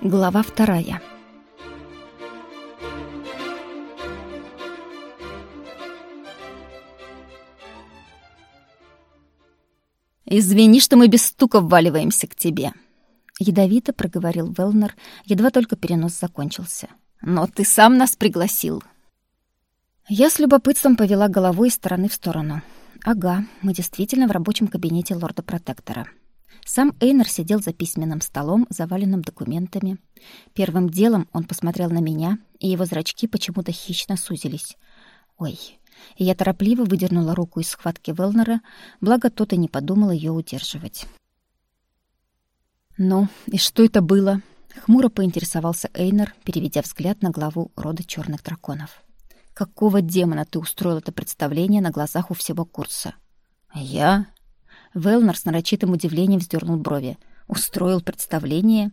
Глава вторая. «Извини, что мы без стука вваливаемся к тебе», — ядовито проговорил Велнер, едва только перенос закончился. «Но ты сам нас пригласил». Я с любопытством повела головой из стороны в сторону. «Ага, мы действительно в рабочем кабинете лорда-протектора». Сам Эйнер сидел за письменным столом, заваленным документами. Первым делом он посмотрел на меня, и его зрачки почему-то хищно сузились. Ой, и я торопливо выдернула руку из схватки Велнера, благо тот и не подумал ее удерживать. «Ну, и что это было?» — хмуро поинтересовался Эйнер, переведя взгляд на главу рода черных драконов. «Какого демона ты устроил это представление на глазах у всего курса?» «Я?» Велнер с нарочитым удивлением вздернул брови. Устроил представление?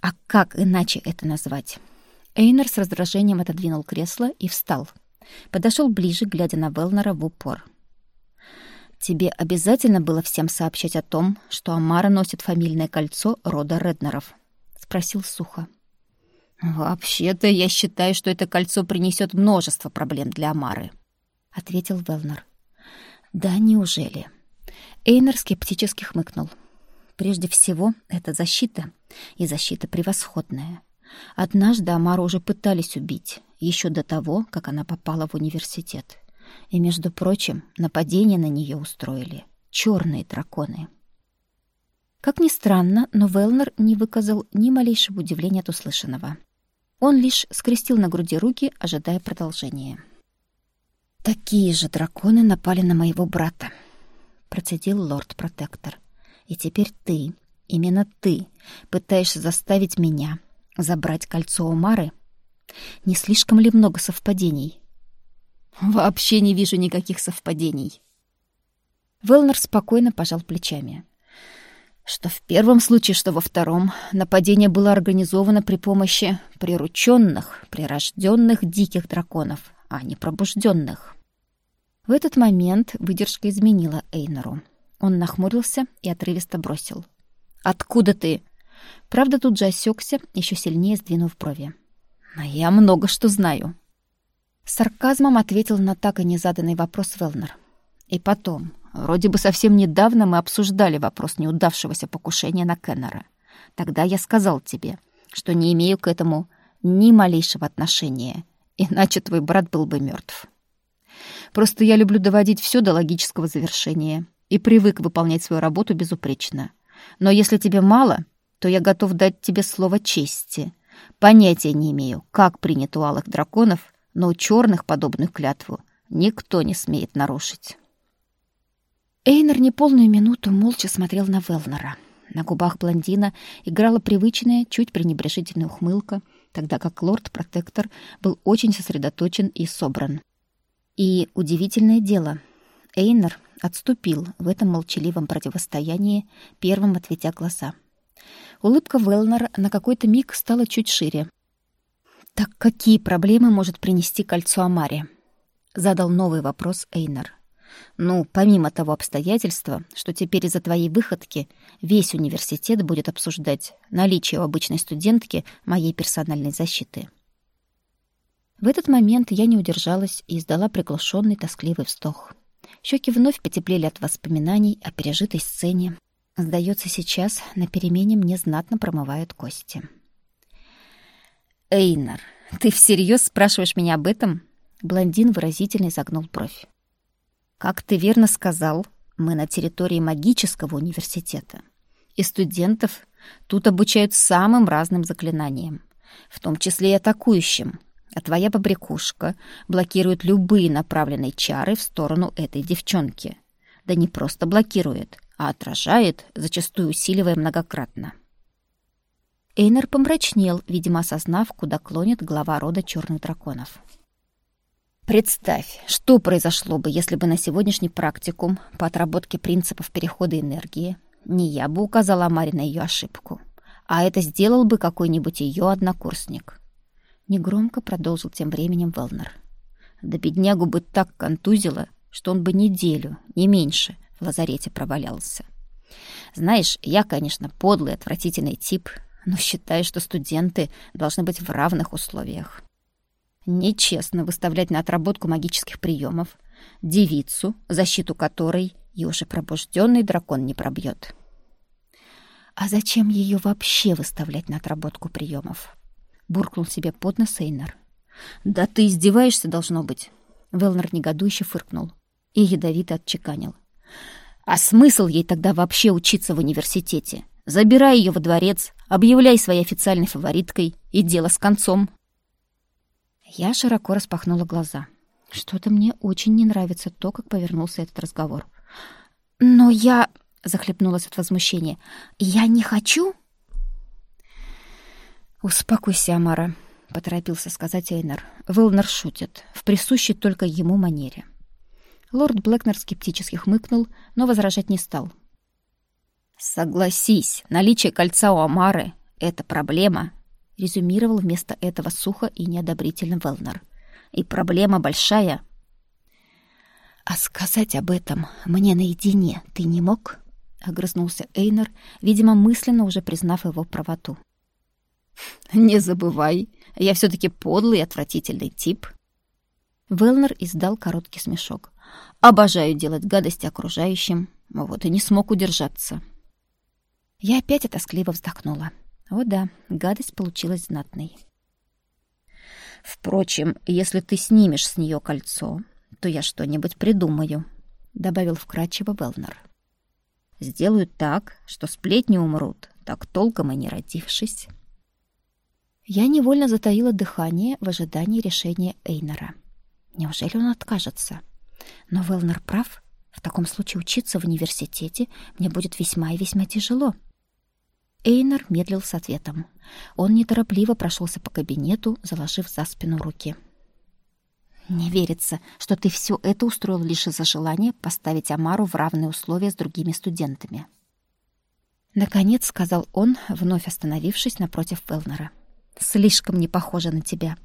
А как иначе это назвать? Эйнер с раздражением отодвинул кресло и встал. Подошел ближе, глядя на Велнера в упор. «Тебе обязательно было всем сообщать о том, что Амара носит фамильное кольцо рода Реднеров?» — спросил сухо. «Вообще-то я считаю, что это кольцо принесет множество проблем для Амары», — ответил Велнер. «Да неужели?» Эйнер скептически хмыкнул. Прежде всего, это защита, и защита превосходная. Однажды Амару уже пытались убить, еще до того, как она попала в университет. И, между прочим, нападение на нее устроили черные драконы. Как ни странно, но Велнер не выказал ни малейшего удивления от услышанного. Он лишь скрестил на груди руки, ожидая продолжения. «Такие же драконы напали на моего брата», процедил лорд-протектор. И теперь ты, именно ты, пытаешься заставить меня забрать кольцо Умары? Не слишком ли много совпадений? Вообще не вижу никаких совпадений. Велнер спокойно пожал плечами. Что в первом случае, что во втором, нападение было организовано при помощи прирученных, прирожденных диких драконов, а не пробужденных. В этот момент выдержка изменила Эйнору. Он нахмурился и отрывисто бросил. «Откуда ты?» Правда, тут же осекся, еще сильнее сдвинув брови. «А я много что знаю». Сарказмом ответил на так и незаданный вопрос Велнер. «И потом, вроде бы совсем недавно мы обсуждали вопрос неудавшегося покушения на Кеннера. Тогда я сказал тебе, что не имею к этому ни малейшего отношения, иначе твой брат был бы мертв. Просто я люблю доводить все до логического завершения и привык выполнять свою работу безупречно. Но если тебе мало, то я готов дать тебе слово чести. Понятия не имею, как принято у алых драконов, но у черных подобную клятву никто не смеет нарушить. Эйнер неполную минуту молча смотрел на Велнера. На губах блондина играла привычная, чуть пренебрежительная ухмылка, тогда как лорд-протектор был очень сосредоточен и собран. И удивительное дело, Эйнер отступил в этом молчаливом противостоянии, первым ответя глаза. Улыбка Велнера на какой-то миг стала чуть шире. «Так какие проблемы может принести кольцо Амари?» — задал новый вопрос Эйнер. «Ну, помимо того обстоятельства, что теперь из-за твоей выходки весь университет будет обсуждать наличие у обычной студентки моей персональной защиты». В этот момент я не удержалась и издала приглушенный тоскливый вздох. Щеки вновь потеплели от воспоминаний о пережитой сцене. Сдается, сейчас на перемене мне знатно промывают кости. «Эйнар, ты всерьез спрашиваешь меня об этом?» Блондин выразительно изогнул бровь. «Как ты верно сказал, мы на территории магического университета. И студентов тут обучают самым разным заклинаниям, в том числе и атакующим, а твоя побрякушка блокирует любые направленные чары в сторону этой девчонки. Да не просто блокирует, а отражает, зачастую усиливая многократно. Эйнер помрачнел, видимо, осознав, куда клонит глава рода черных драконов. Представь, что произошло бы, если бы на сегодняшний практикум по отработке принципов перехода энергии не я бы указала Маре на ее ошибку, а это сделал бы какой-нибудь ее однокурсник. Негромко продолжил тем временем Велнер. Да беднягу бы так контузило, что он бы неделю, не меньше, в лазарете провалялся. Знаешь, я, конечно, подлый, отвратительный тип, но считаю, что студенты должны быть в равных условиях. Нечестно выставлять на отработку магических приемов девицу, защиту которой и уже пробужденный дракон не пробьет. А зачем ее вообще выставлять на отработку приемов? Буркнул себе под нос Эйнар. Да ты издеваешься, должно быть. Велнер негодующе фыркнул и ядовито отчеканил. А смысл ей тогда вообще учиться в университете? Забирай ее во дворец, объявляй своей официальной фавориткой, и дело с концом. Я широко распахнула глаза. Что-то мне очень не нравится то, как повернулся этот разговор. «Но я...» — захлебнулась от возмущения. «Я не хочу?» «Успокойся, Амара», — поторопился сказать Эйнар. Велнер шутит, в присущей только ему манере. Лорд Блэкнер скептически хмыкнул, но возражать не стал. «Согласись, наличие кольца у Амары — это проблема», — резюмировал вместо этого сухо и неодобрительно Велнер. «И проблема большая». «А сказать об этом мне наедине ты не мог?» — огрызнулся Эйнер, видимо, мысленно уже признав его правоту. «Не забывай, я все таки подлый и отвратительный тип». Велнер издал короткий смешок. «Обожаю делать гадости окружающим, вот и не смог удержаться». Я опять тоскливо вздохнула. О да, гадость получилась знатной. «Впрочем, если ты снимешь с нее кольцо, то я что-нибудь придумаю», — добавил вкрадчиво Велнер. «Сделаю так, что сплетни умрут, так толком и не родившись». Я невольно затаила дыхание в ожидании решения Эйнера. Неужели он откажется? Но Велнер прав. В таком случае учиться в университете мне будет весьма и весьма тяжело. Эйнер медлил с ответом. Он неторопливо прошелся по кабинету, заложив за спину руки. «Не верится, что ты все это устроил лишь из-за желания поставить Амару в равные условия с другими студентами». Наконец сказал он, вновь остановившись напротив Велнера. — Слишком не похожа на тебя.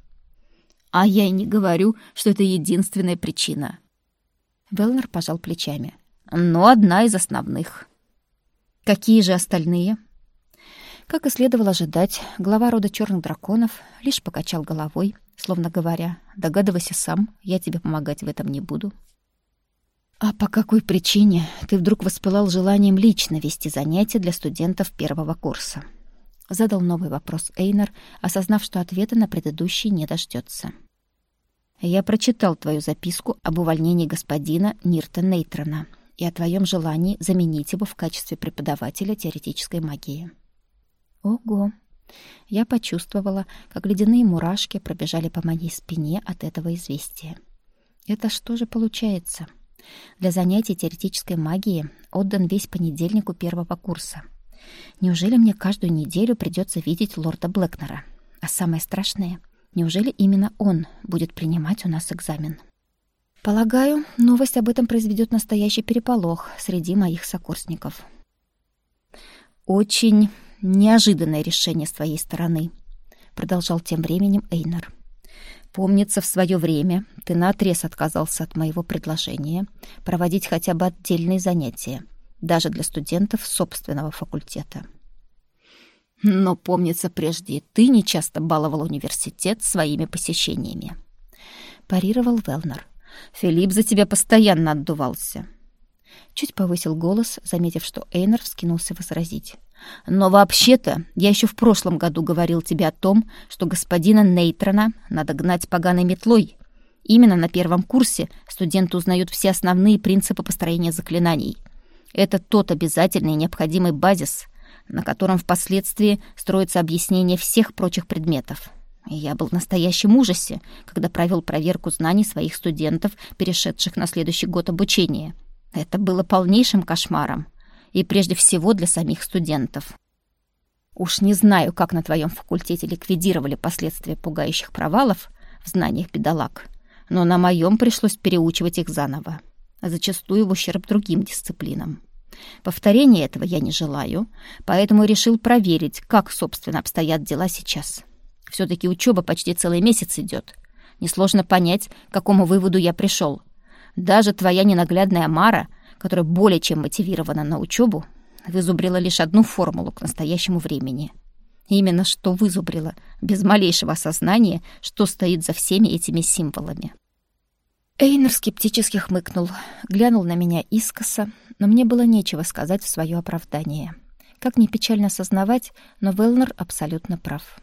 А я и не говорю, что это единственная причина. Велнер пожал плечами. Но одна из основных. Какие же остальные? Как и следовало ожидать, глава рода черных драконов лишь покачал головой, словно говоря, догадывайся сам, я тебе помогать в этом не буду. А по какой причине ты вдруг воспылал желанием лично вести занятия для студентов первого курса? — Задал новый вопрос Эйнер, осознав, что ответа на предыдущий не дождется. «Я прочитал твою записку об увольнении господина Нирта Нейтрона и о твоем желании заменить его в качестве преподавателя теоретической магии». «Ого!» Я почувствовала, как ледяные мурашки пробежали по моей спине от этого известия. «Это что же получается?» Для занятий теоретической магией отдан весь понедельник у первого курса — Неужели мне каждую неделю придется видеть лорда Блэкнера? А самое страшное, неужели именно он будет принимать у нас экзамен? Полагаю, новость об этом произведет настоящий переполох среди моих сокурсников. Очень неожиданное решение с твоей стороны, продолжал тем временем Эйнар. Помнится, в свое время ты наотрез отказался от моего предложения проводить хотя бы отдельные занятия — даже для студентов собственного факультета. Но, помнится, прежде ты не часто баловал университет своими посещениями. Парировал Велнер. Филипп за тебя постоянно отдувался. Чуть повысил голос, заметив, что Эйнер вскинулся возразить. Но вообще-то я еще в прошлом году говорил тебе о том, что господина Нейтрона надо гнать поганой метлой. Именно на первом курсе студенты узнают все основные принципы построения заклинаний — это тот обязательный необходимый базис, на котором впоследствии строится объяснение всех прочих предметов. Я был в настоящем ужасе, когда провел проверку знаний своих студентов, перешедших на следующий год обучения. Это было полнейшим кошмаром. И прежде всего для самих студентов. Уж не знаю, как на твоем факультете ликвидировали последствия пугающих провалов в знаниях бедолаг, но на моем пришлось переучивать их заново зачастую в ущерб другим дисциплинам. Повторения этого я не желаю, поэтому решил проверить, как, собственно, обстоят дела сейчас. все таки учеба почти целый месяц идет. Несложно понять, к какому выводу я пришел. Даже твоя ненаглядная Мара, которая более чем мотивирована на учебу, вызубрила лишь одну формулу к настоящему времени. Именно что вызубрила, без малейшего осознания, что стоит за всеми этими символами. Эйнер скептически хмыкнул, глянул на меня искоса, но мне было нечего сказать в свое оправдание. Как ни печально осознавать, но Велнер абсолютно прав.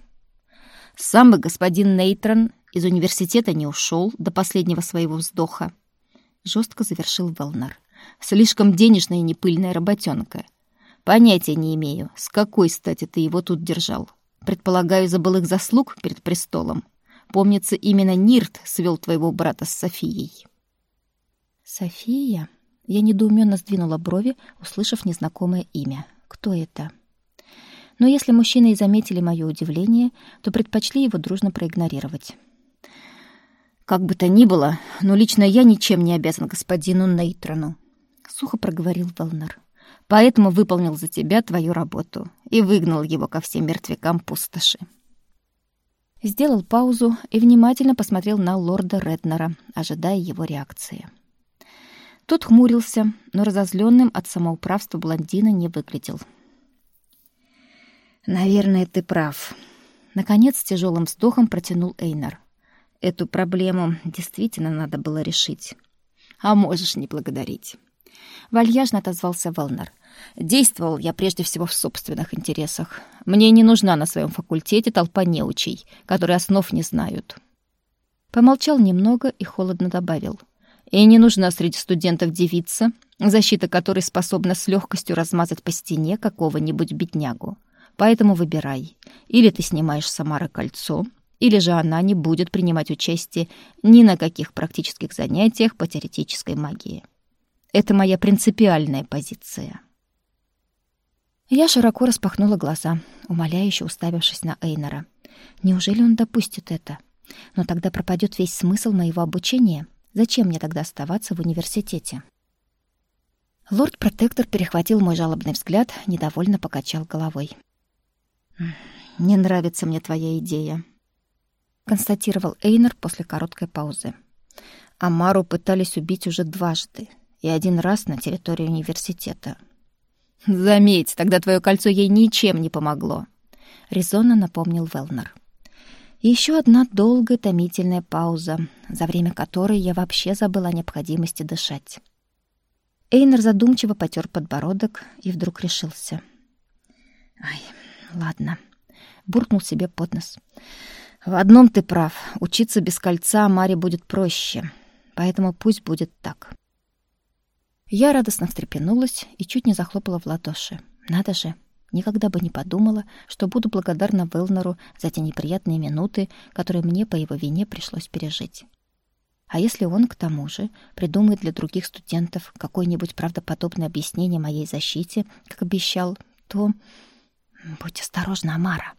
Сам бы господин Нейтрон из университета не ушел до последнего своего вздоха. Жестко завершил Велнер. Слишком денежная и непыльная работенка. Понятия не имею, с какой стати ты его тут держал. Предполагаю, забыл их заслуг перед престолом. Помнится, именно Нирт свел твоего брата с Софией. София? Я недоуменно сдвинула брови, услышав незнакомое имя. Кто это? Но если мужчины и заметили мое удивление, то предпочли его дружно проигнорировать. «Как бы то ни было, но лично я ничем не обязан господину Нейтрону», — сухо проговорил Велнер. «Поэтому выполнил за тебя твою работу и выгнал его ко всем мертвякам пустоши». Сделал паузу и внимательно посмотрел на лорда Реднера, ожидая его реакции. Тот хмурился, но разозленным от самоуправства блондина не выглядел. «Наверное, ты прав». Наконец, с тяжелым вздохом протянул Эйнар. «Эту проблему действительно надо было решить. А можешь не благодарить». Вальяжно отозвался Велнер. «Действовал я прежде всего в собственных интересах. Мне не нужна на своем факультете толпа неучей, которые основ не знают». Помолчал немного и холодно добавил. «И не нужна среди студентов девица, защита которой способна с легкостью размазать по стене какого-нибудь беднягу. Поэтому выбирай. Или ты снимаешь с Самары кольцо, или же она не будет принимать участие ни на каких практических занятиях по теоретической магии. Это моя принципиальная позиция. Я широко распахнула глаза, умоляюще уставившись на Эйнера. Неужели он допустит это? Но тогда пропадет весь смысл моего обучения. Зачем мне тогда оставаться в университете? Лорд-протектор перехватил мой жалобный взгляд, недовольно покачал головой. «Не нравится мне твоя идея», — констатировал Эйнер после короткой паузы. «Амару пытались убить уже дважды, и один раз на территории университета». «Заметь, тогда твое кольцо ей ничем не помогло», — резонно напомнил Велнер. Еще одна долгая томительная пауза, за время которой я вообще забыла о необходимости дышать. Эйнер задумчиво потер подбородок и вдруг решился. «Ай, ладно. Буркнул себе под нос. В одном ты прав. Учиться без кольца Маре будет проще. Поэтому пусть будет так. Я радостно встрепенулась и чуть не захлопала в ладоши. Надо же, никогда бы не подумала, что буду благодарна Велнеру за те неприятные минуты, которые мне по его вине пришлось пережить. А если он, к тому же, придумает для других студентов какое-нибудь правдоподобное объяснение моей защите, как обещал, то «Будь осторожна, Амара!»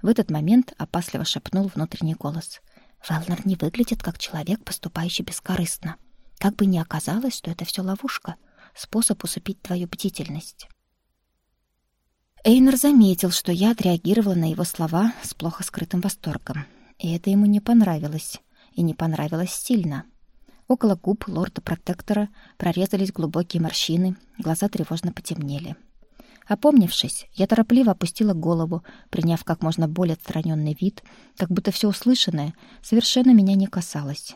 В этот момент опасливо шепнул внутренний голос. «Велнер не выглядит как человек, поступающий бескорыстно. Как бы ни оказалось, что это все ловушка, способ усыпить твою бдительность». Эйнер заметил, что я отреагировала на его слова с плохо скрытым восторгом. И это ему не понравилось. И не понравилось сильно. Около губ лорда-протектора прорезались глубокие морщины, глаза тревожно потемнели. — Опомнившись, я торопливо опустила голову, приняв как можно более отстраненный вид, как будто все услышанное совершенно меня не касалось.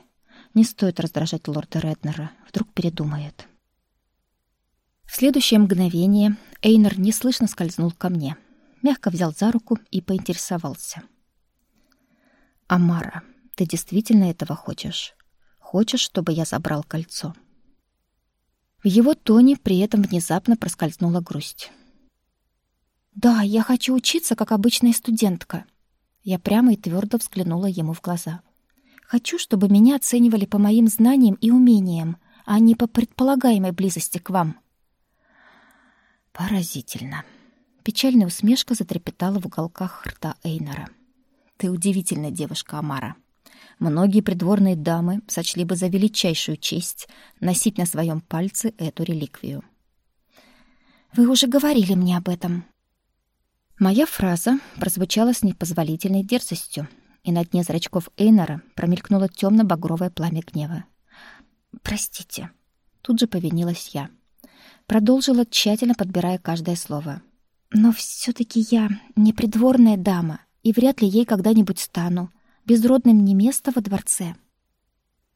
Не стоит раздражать лорда Реднера, вдруг передумает. В следующее мгновение Эйнер неслышно скользнул ко мне, мягко взял за руку и поинтересовался. «Амара, ты действительно этого хочешь? Хочешь, чтобы я забрал кольцо?» В его тоне при этом внезапно проскользнула грусть. «Да, я хочу учиться, как обычная студентка». Я прямо и твердо взглянула ему в глаза. «Хочу, чтобы меня оценивали по моим знаниям и умениям, а не по предполагаемой близости к вам». Поразительно. Печальная усмешка затрепетала в уголках рта Эйнора. «Ты удивительная девушка, Амара. Многие придворные дамы сочли бы за величайшую честь носить на своем пальце эту реликвию». «Вы уже говорили мне об этом», Моя фраза прозвучала с непозволительной дерзостью, и на дне зрачков Эйнора промелькнуло темно-багровое пламя гнева. «Простите», — тут же повинилась я. Продолжила, тщательно подбирая каждое слово. Но все таки я не придворная дама, и вряд ли ей когда-нибудь стану. Безродным не место во дворце.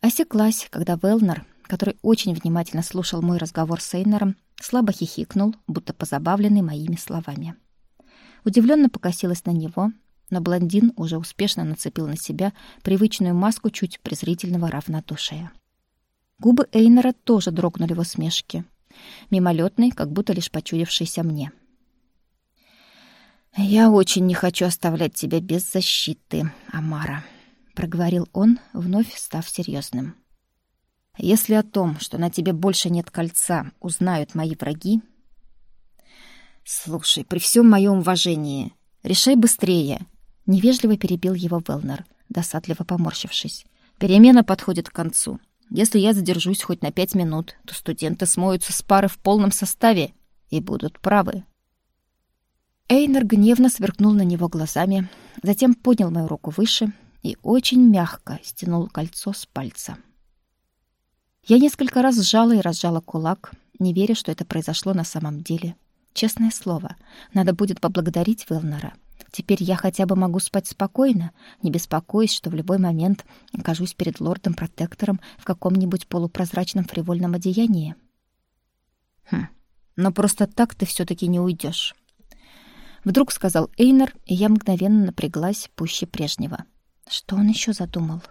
Осеклась, когда Велнер, который очень внимательно слушал мой разговор с Эйнером, слабо хихикнул, будто позабавленный моими словами. Удивленно покосилась на него, но блондин уже успешно нацепил на себя привычную маску чуть презрительного равнодушия. Губы Эйнера тоже дрогнули в усмешке, мимолетной, как будто лишь почудившейся мне. «Я очень не хочу оставлять тебя без защиты, Амара», — проговорил он, вновь став серьезным. «Если о том, что на тебе больше нет кольца, узнают мои враги...» «Слушай, при всем моем уважении, решай быстрее», — невежливо перебил его Велнер, досадливо поморщившись. «Перемена подходит к концу. Если я задержусь хоть на пять минут, то студенты смоются с пары в полном составе и будут правы». Эйнер гневно сверкнул на него глазами, затем поднял мою руку выше и очень мягко стянул кольцо с пальца. Я несколько раз сжала и разжала кулак, не веря, что это произошло на самом деле. Честное слово, надо будет поблагодарить Велнера. Теперь я хотя бы могу спать спокойно, не беспокоясь, что в любой момент окажусь перед лордом-протектором в каком-нибудь полупрозрачном фривольном одеянии. Хм, но просто так ты все таки не уйдешь. Вдруг сказал Эйнер, и я мгновенно напряглась пуще прежнего. Что он еще задумал?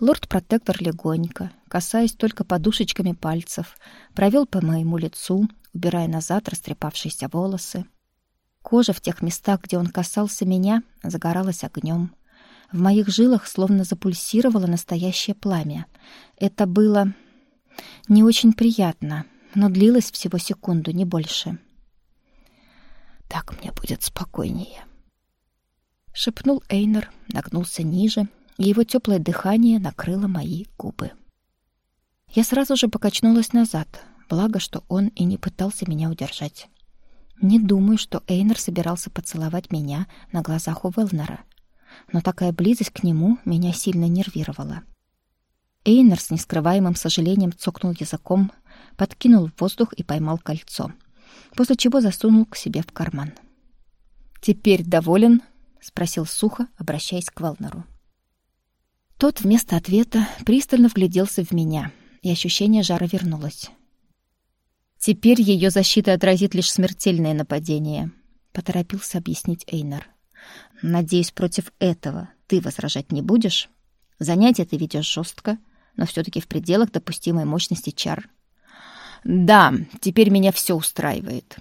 Лорд-протектор легонько, касаясь только подушечками пальцев, провел по моему лицу, убирая назад растрепавшиеся волосы. Кожа в тех местах, где он касался меня, загоралась огнем. В моих жилах словно запульсировало настоящее пламя. Это было не очень приятно, но длилось всего секунду, не больше. Так мне будет спокойнее. Шепнул Эйнер, нагнулся ниже, и его теплое дыхание накрыло мои губы. Я сразу же покачнулась назад, благо, что он и не пытался меня удержать. Не думаю, что Эйнер собирался поцеловать меня на глазах у Велнера, но такая близость к нему меня сильно нервировала. Эйнер с нескрываемым сожалением цокнул языком, подкинул в воздух и поймал кольцо — после чего засунул к себе в карман. «Теперь доволен?» — спросил сухо, обращаясь к Велнеру. Тот вместо ответа пристально вгляделся в меня, и ощущение жара вернулось. «Теперь ее защита отразит лишь смертельное нападение», — поторопился объяснить Эйнер. «Надеюсь, против этого ты возражать не будешь? Занятие ты ведешь жестко, но все таки в пределах допустимой мощности чар. Да, теперь меня все устраивает.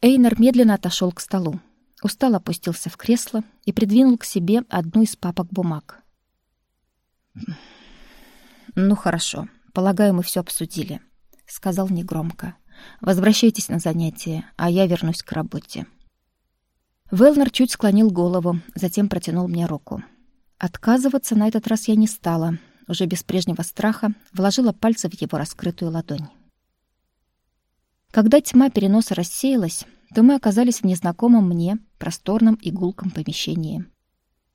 Эйнер медленно отошел к столу. Устал опустился в кресло и придвинул к себе одну из папок бумаг. Ну хорошо, полагаю, мы все обсудили, сказал негромко. Возвращайтесь на занятия, а я вернусь к работе. Велнер чуть склонил голову, затем протянул мне руку. Отказываться на этот раз я не стала, уже без прежнего страха, вложила пальцы в его раскрытую ладонь. Когда тьма переноса рассеялась, то мы оказались в незнакомом мне просторном и помещении.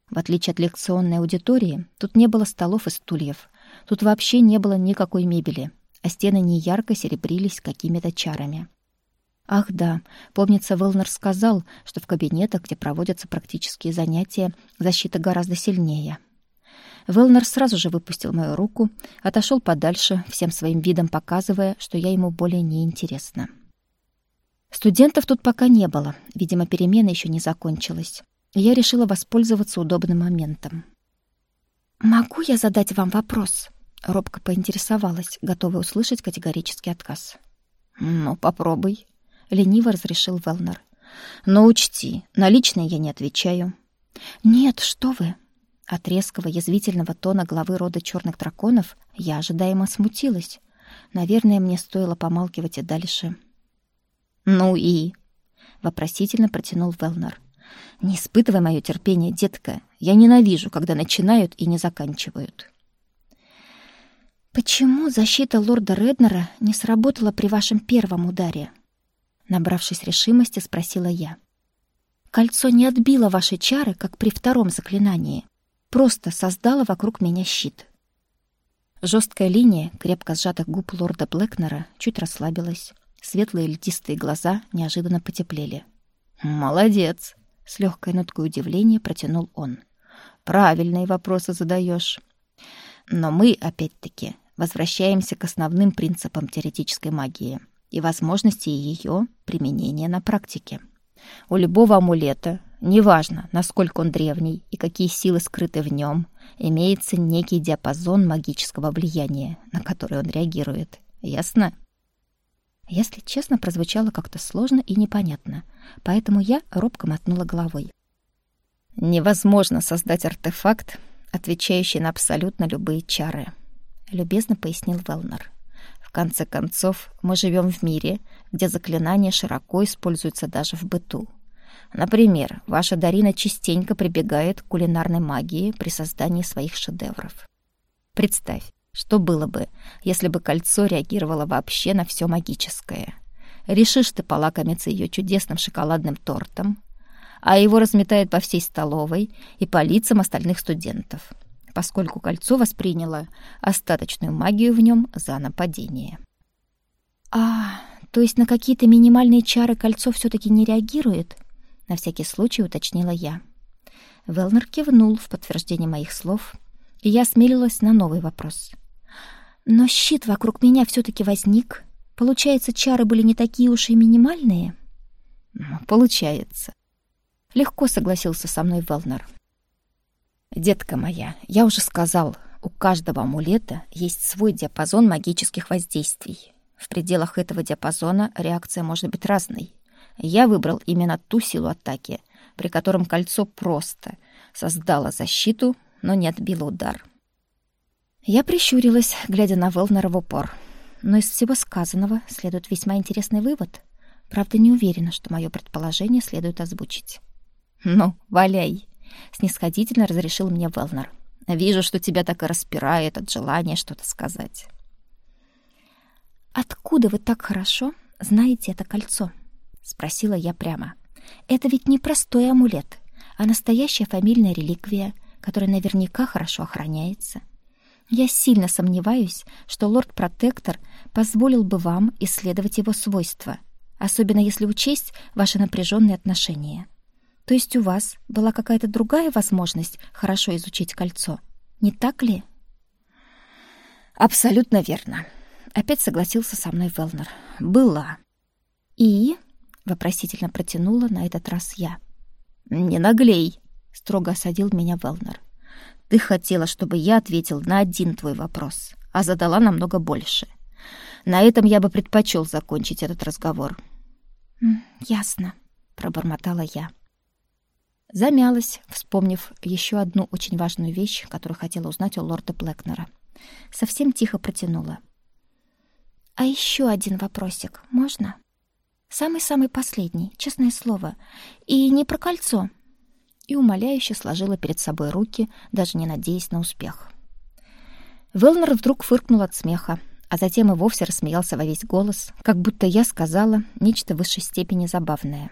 В отличие от лекционной аудитории, тут не было столов и стульев. Тут вообще не было никакой мебели, а стены неярко серебрились какими-то чарами. Ах да, помнится, Велнер сказал, что в кабинетах, где проводятся практические занятия, защита гораздо сильнее. Велнер сразу же выпустил мою руку, отошел подальше, всем своим видом показывая, что я ему более не интересна. Студентов тут пока не было, видимо, перемена еще не закончилась. я решила воспользоваться удобным моментом. «Могу я задать вам вопрос?» — робко поинтересовалась, готовая услышать категорический отказ. «Ну, попробуй», — лениво разрешил Велнер. «Но учти, на личное я не отвечаю». «Нет, что вы!» От резкого язвительного тона главы рода черных драконов я ожидаемо смутилась. Наверное, мне стоило помалкивать и дальше. «Ну и?» — вопросительно протянул Велнер. «Не испытывай мое терпение, детка. Я ненавижу, когда начинают и не заканчивают». «Почему защита лорда Реднера не сработала при вашем первом ударе?» Набравшись решимости, спросила я. «Кольцо не отбило ваши чары, как при втором заклинании просто создала вокруг меня щит. Жесткая линия крепко сжатых губ лорда Блэкнера чуть расслабилась, Светлые льдистые глаза неожиданно потеплели. «Молодец!» — с легкой ноткой удивления протянул он. «Правильные вопросы задаешь. Но мы, опять-таки, возвращаемся к основным принципам теоретической магии и возможности ее применения на практике. У любого амулета, неважно, насколько он древний и какие силы скрыты в нем, имеется некий диапазон магического влияния, на который он реагирует. Ясно? Если честно, прозвучало как-то сложно и непонятно, поэтому я робко мотнула головой. Невозможно создать артефакт, отвечающий на абсолютно любые чары, любезно пояснил Велнер. В конце концов, мы живем в мире, где заклинания широко используются даже в быту. Например, ваша Дарина частенько прибегает к кулинарной магии при создании своих шедевров. Представь, что было бы, если бы кольцо реагировало вообще на все магическое? Решишь ты полакомиться ее чудесным шоколадным тортом, а его разметает по всей столовой и по лицам остальных студентов, поскольку кольцо восприняло остаточную магию в нем за нападение. «А, то есть на какие-то минимальные чары кольцо все таки не реагирует?» — на всякий случай уточнила я. Велнер кивнул в подтверждение моих слов, и я осмелилась на новый вопрос — но щит вокруг меня все таки возник. Получается, чары были не такие уж и минимальные? Получается. Легко согласился со мной Велнер. Детка моя, я уже сказал, у каждого амулета есть свой диапазон магических воздействий. В пределах этого диапазона реакция может быть разной. Я выбрал именно ту силу атаки, при котором кольцо просто создало защиту, но не отбило удар. Я прищурилась, глядя на Велнера в упор. Но из всего сказанного следует весьма интересный вывод. Правда, не уверена, что мое предположение следует озвучить. «Ну, валяй!» — снисходительно разрешил мне Велнер. «Вижу, что тебя так и распирает от желания что-то сказать». «Откуда вы так хорошо знаете это кольцо?» — спросила я прямо. «Это ведь не простой амулет, а настоящая фамильная реликвия, которая наверняка хорошо охраняется». Я сильно сомневаюсь, что лорд-протектор позволил бы вам исследовать его свойства, особенно если учесть ваши напряженные отношения. То есть у вас была какая-то другая возможность хорошо изучить кольцо, не так ли? Абсолютно верно. Опять согласился со мной Велнер. Была. И вопросительно протянула на этот раз я. Не наглей, строго осадил меня Велнер. Ты хотела, чтобы я ответил на один твой вопрос, а задала намного больше. На этом я бы предпочел закончить этот разговор. Ясно, пробормотала я. Замялась, вспомнив еще одну очень важную вещь, которую хотела узнать у лорда Блэкнера. Совсем тихо протянула. А еще один вопросик, можно? Самый-самый последний, честное слово. И не про кольцо и умоляюще сложила перед собой руки, даже не надеясь на успех. Велнер вдруг фыркнул от смеха, а затем и вовсе рассмеялся во весь голос, как будто я сказала нечто в высшей степени забавное.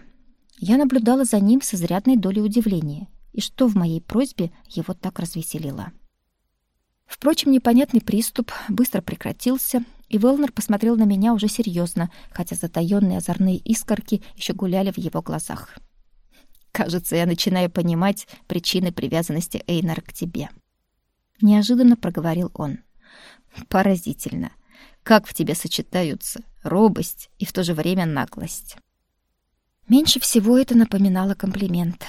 Я наблюдала за ним с изрядной долей удивления, и что в моей просьбе его так развеселило. Впрочем, непонятный приступ быстро прекратился, и Велнер посмотрел на меня уже серьезно, хотя затаённые озорные искорки еще гуляли в его глазах. Кажется, я начинаю понимать причины привязанности Эйнара к тебе. Неожиданно проговорил он. Поразительно. Как в тебе сочетаются робость и в то же время наглость. Меньше всего это напоминало комплимент,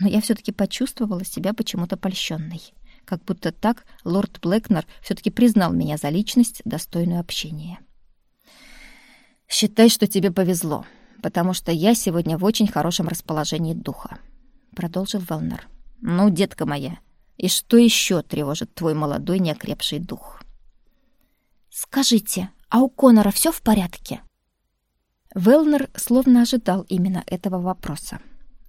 но я все таки почувствовала себя почему-то польщенной, как будто так лорд Блэкнер все таки признал меня за личность, достойную общения. Считай, что тебе повезло, потому что я сегодня в очень хорошем расположении духа», — продолжил Велнер. «Ну, детка моя, и что еще тревожит твой молодой неокрепший дух?» «Скажите, а у Конора все в порядке?» Велнер словно ожидал именно этого вопроса.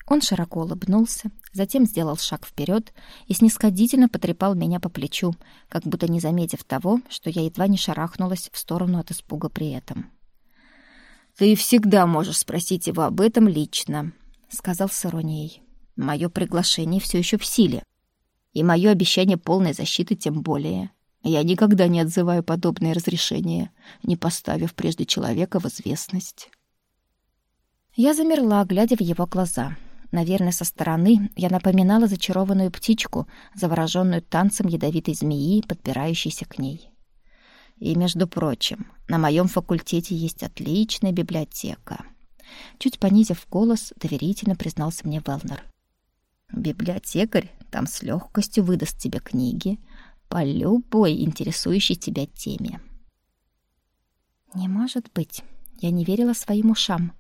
Он широко улыбнулся, затем сделал шаг вперед и снисходительно потрепал меня по плечу, как будто не заметив того, что я едва не шарахнулась в сторону от испуга при этом. «Ты всегда можешь спросить его об этом лично», — сказал с иронией. «Мое приглашение все еще в силе. И мое обещание полной защиты тем более. Я никогда не отзываю подобные разрешения, не поставив прежде человека в известность. Я замерла, глядя в его глаза. Наверное, со стороны я напоминала зачарованную птичку, завороженную танцем ядовитой змеи, подбирающейся к ней. И, между прочим, на моем факультете есть отличная библиотека. Чуть понизив голос, доверительно признался мне Велнер. Библиотекарь там с легкостью выдаст тебе книги по любой интересующей тебя теме. Не может быть. Я не верила своим ушам.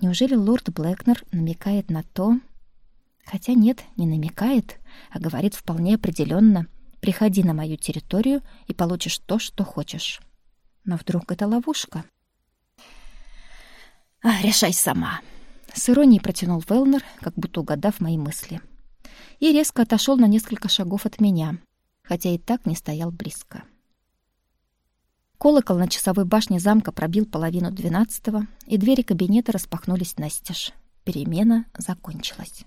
Неужели лорд Блэкнер намекает на то... Хотя нет, не намекает, а говорит вполне определенно: «Приходи на мою территорию и получишь то, что хочешь». Но вдруг это ловушка? А, решай сама. С иронией протянул Велнер, как будто угадав мои мысли. И резко отошел на несколько шагов от меня, хотя и так не стоял близко. Колокол на часовой башне замка пробил половину двенадцатого, и двери кабинета распахнулись настежь. Перемена закончилась.